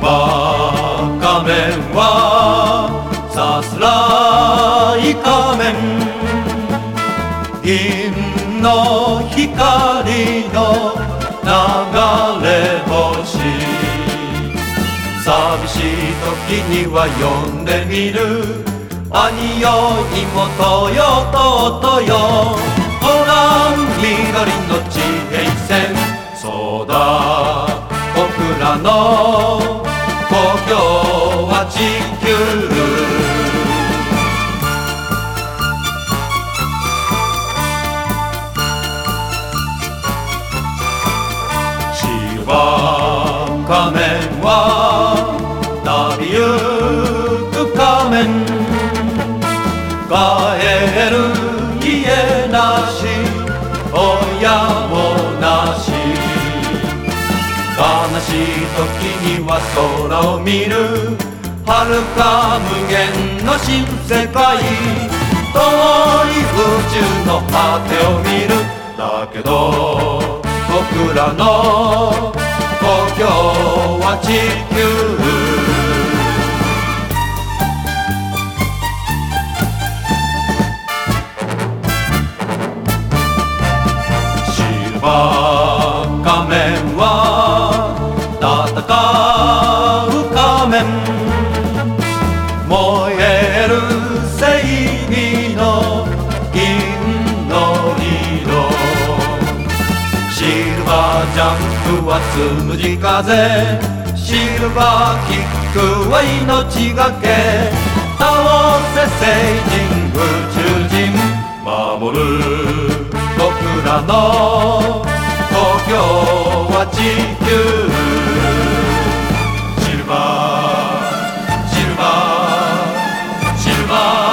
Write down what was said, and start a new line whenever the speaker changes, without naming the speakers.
バー仮面はさすらい仮面銀の光の流れ星寂しい時には呼んでみる兄よ妹よ弟よほら緑の地平線そうだ僕らの故郷は地球。シルバー仮面は旅行く仮面帰る時には空を見る。遥か無限の新世界。遠い宇宙の果てを見る。だけど僕らの故郷は地球。シルバー仮面は戦う仮面。燃える正義の銀の色シルバージャンプはつむじ風。シルバーキックは命がけ。倒せ聖人宇宙人。守る。僕らの故郷は地 oh